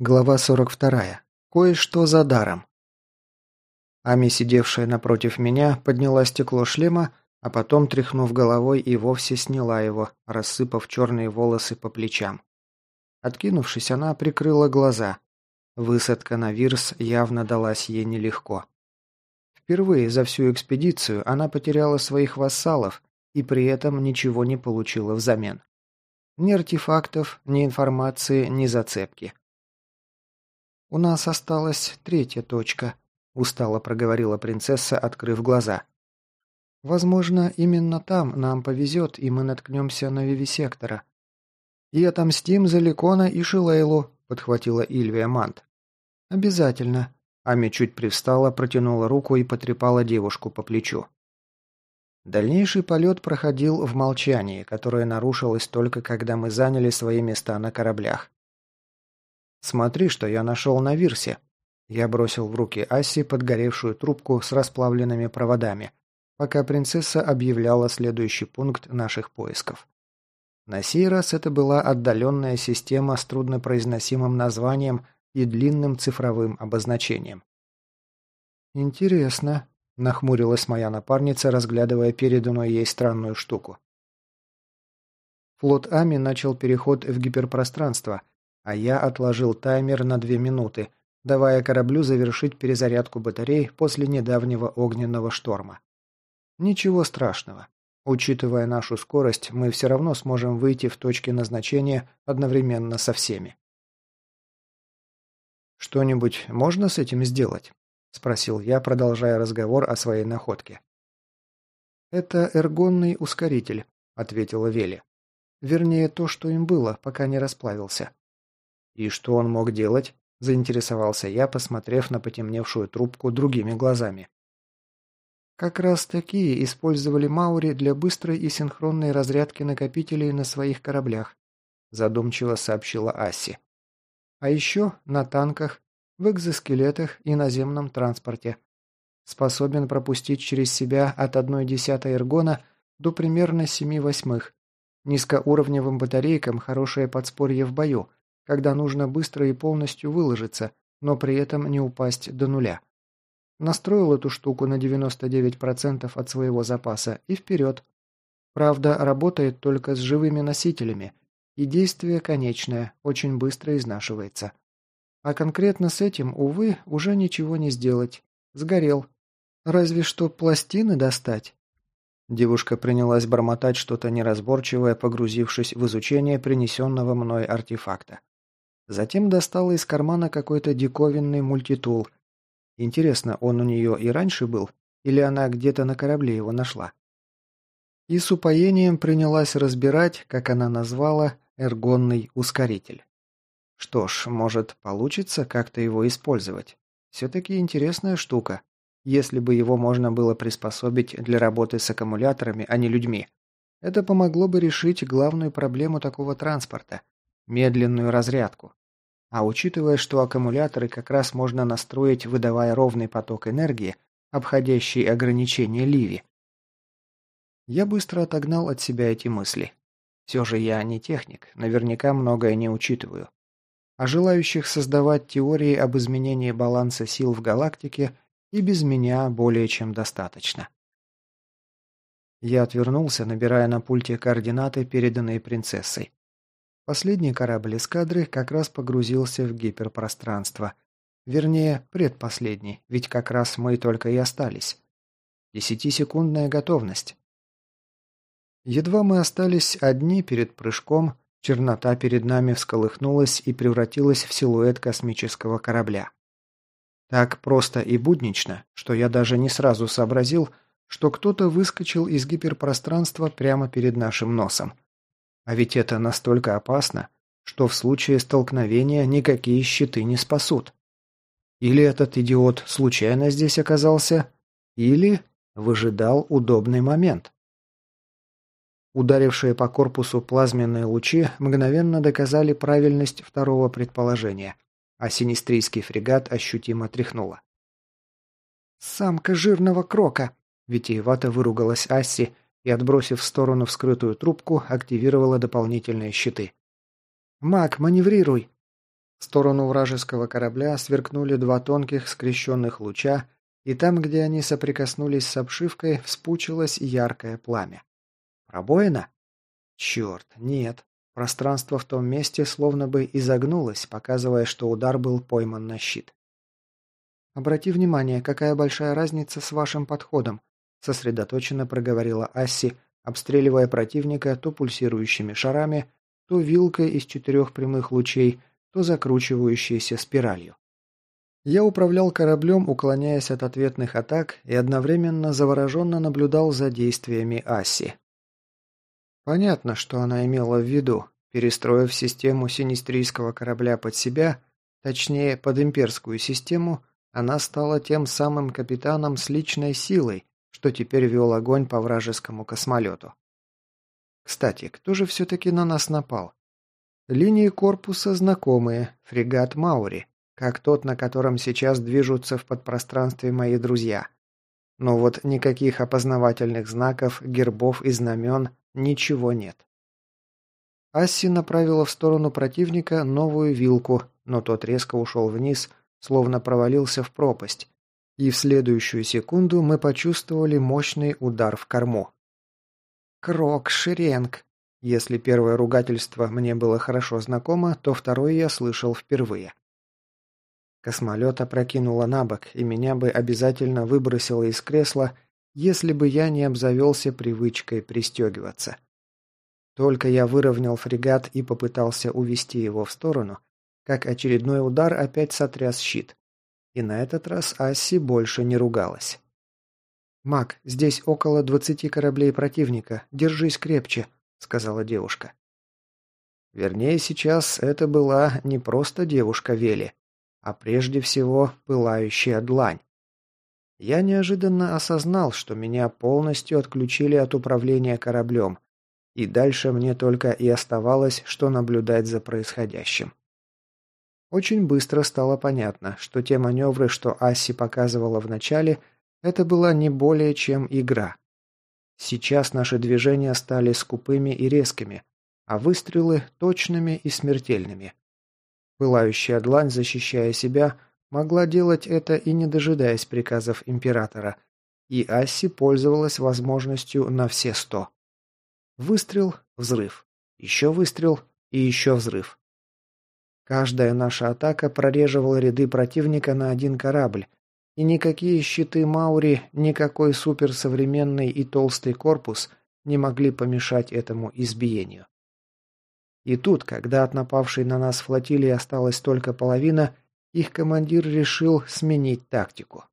Глава 42. Кое-что за даром. Ами, сидевшая напротив меня, подняла стекло шлема, а потом, тряхнув головой, и вовсе сняла его, рассыпав черные волосы по плечам. Откинувшись, она прикрыла глаза. Высадка на Вирс явно далась ей нелегко. Впервые за всю экспедицию она потеряла своих вассалов и при этом ничего не получила взамен. Ни артефактов, ни информации, ни зацепки. «У нас осталась третья точка», – устало проговорила принцесса, открыв глаза. «Возможно, именно там нам повезет, и мы наткнемся на вивисектора». «И отомстим за Ликона и Шилейлу», – подхватила Ильвия Мант. «Обязательно». Ами чуть привстала, протянула руку и потрепала девушку по плечу. Дальнейший полет проходил в молчании, которое нарушилось только когда мы заняли свои места на кораблях. «Смотри, что я нашел на Вирсе». Я бросил в руки Асси подгоревшую трубку с расплавленными проводами, пока принцесса объявляла следующий пункт наших поисков. На сей раз это была отдаленная система с труднопроизносимым названием и длинным цифровым обозначением. «Интересно», – нахмурилась моя напарница, разглядывая переданную ей странную штуку. Флот Ами начал переход в гиперпространство, а я отложил таймер на две минуты, давая кораблю завершить перезарядку батарей после недавнего огненного шторма. Ничего страшного. Учитывая нашу скорость, мы все равно сможем выйти в точки назначения одновременно со всеми. «Что-нибудь можно с этим сделать?» – спросил я, продолжая разговор о своей находке. «Это эргонный ускоритель», – ответила Вели. «Вернее, то, что им было, пока не расплавился. «И что он мог делать?» – заинтересовался я, посмотрев на потемневшую трубку другими глазами. Как раз такие использовали Маури для быстрой и синхронной разрядки накопителей на своих кораблях, задумчиво сообщила Асси. А еще на танках, в экзоскелетах и наземном транспорте. Способен пропустить через себя от одной десятой эргона до примерно семи восьмых. Низкоуровневым батарейкам хорошее подспорье в бою, когда нужно быстро и полностью выложиться, но при этом не упасть до нуля. Настроил эту штуку на 99% от своего запаса и вперед. Правда, работает только с живыми носителями, и действие конечное, очень быстро изнашивается. А конкретно с этим, увы, уже ничего не сделать. Сгорел. Разве что пластины достать. Девушка принялась бормотать что-то неразборчивое, погрузившись в изучение принесенного мной артефакта. Затем достала из кармана какой-то диковинный мультитул. Интересно, он у нее и раньше был, или она где-то на корабле его нашла? И с упоением принялась разбирать, как она назвала, эргонный ускоритель. Что ж, может, получится как-то его использовать. Все-таки интересная штука. Если бы его можно было приспособить для работы с аккумуляторами, а не людьми, это помогло бы решить главную проблему такого транспорта – медленную разрядку. А учитывая, что аккумуляторы как раз можно настроить, выдавая ровный поток энергии, обходящий ограничения Ливи. Я быстро отогнал от себя эти мысли. Все же я не техник, наверняка многое не учитываю. А желающих создавать теории об изменении баланса сил в галактике и без меня более чем достаточно. Я отвернулся, набирая на пульте координаты, переданные принцессой. Последний корабль эскадры как раз погрузился в гиперпространство. Вернее, предпоследний, ведь как раз мы только и остались. Десятисекундная готовность. Едва мы остались одни перед прыжком, чернота перед нами всколыхнулась и превратилась в силуэт космического корабля. Так просто и буднично, что я даже не сразу сообразил, что кто-то выскочил из гиперпространства прямо перед нашим носом. А ведь это настолько опасно, что в случае столкновения никакие щиты не спасут. Или этот идиот случайно здесь оказался, или выжидал удобный момент. Ударившие по корпусу плазменные лучи мгновенно доказали правильность второго предположения, а синистрийский фрегат ощутимо тряхнуло. «Самка жирного крока!» – витиевато выругалась Асси, и, отбросив в сторону вскрытую трубку, активировала дополнительные щиты. «Маг, маневрируй!» В сторону вражеского корабля сверкнули два тонких скрещенных луча, и там, где они соприкоснулись с обшивкой, вспучилось яркое пламя. Пробоина? Черт, нет. Пространство в том месте словно бы изогнулось, показывая, что удар был пойман на щит. «Обрати внимание, какая большая разница с вашим подходом», сосредоточенно проговорила Асси, обстреливая противника то пульсирующими шарами, то вилкой из четырех прямых лучей, то закручивающейся спиралью. Я управлял кораблем, уклоняясь от ответных атак, и одновременно завороженно наблюдал за действиями Асси. Понятно, что она имела в виду, перестроив систему синистрийского корабля под себя, точнее, под имперскую систему, она стала тем самым капитаном с личной силой, что теперь вел огонь по вражескому космолету. Кстати, кто же все-таки на нас напал? Линии корпуса знакомые, фрегат Маури, как тот, на котором сейчас движутся в подпространстве мои друзья. Но вот никаких опознавательных знаков, гербов и знамен ничего нет. Асси направила в сторону противника новую вилку, но тот резко ушел вниз, словно провалился в пропасть, и в следующую секунду мы почувствовали мощный удар в корму. «Крок, Шеренг!» Если первое ругательство мне было хорошо знакомо, то второе я слышал впервые. Космолет опрокинуло на бок, и меня бы обязательно выбросило из кресла, если бы я не обзавелся привычкой пристегиваться. Только я выровнял фрегат и попытался увести его в сторону, как очередной удар опять сотряс щит. И на этот раз Асси больше не ругалась. «Мак, здесь около двадцати кораблей противника. Держись крепче», — сказала девушка. Вернее, сейчас это была не просто девушка Вели, а прежде всего пылающая длань. Я неожиданно осознал, что меня полностью отключили от управления кораблем, и дальше мне только и оставалось, что наблюдать за происходящим. Очень быстро стало понятно, что те маневры, что Асси показывала в начале, это была не более чем игра. Сейчас наши движения стали скупыми и резкими, а выстрелы – точными и смертельными. Пылающая длань, защищая себя, могла делать это и не дожидаясь приказов императора, и Асси пользовалась возможностью на все сто. Выстрел, взрыв, еще выстрел и еще взрыв. Каждая наша атака прореживала ряды противника на один корабль, и никакие щиты Маури, никакой суперсовременный и толстый корпус не могли помешать этому избиению. И тут, когда от напавшей на нас флотилии осталась только половина, их командир решил сменить тактику.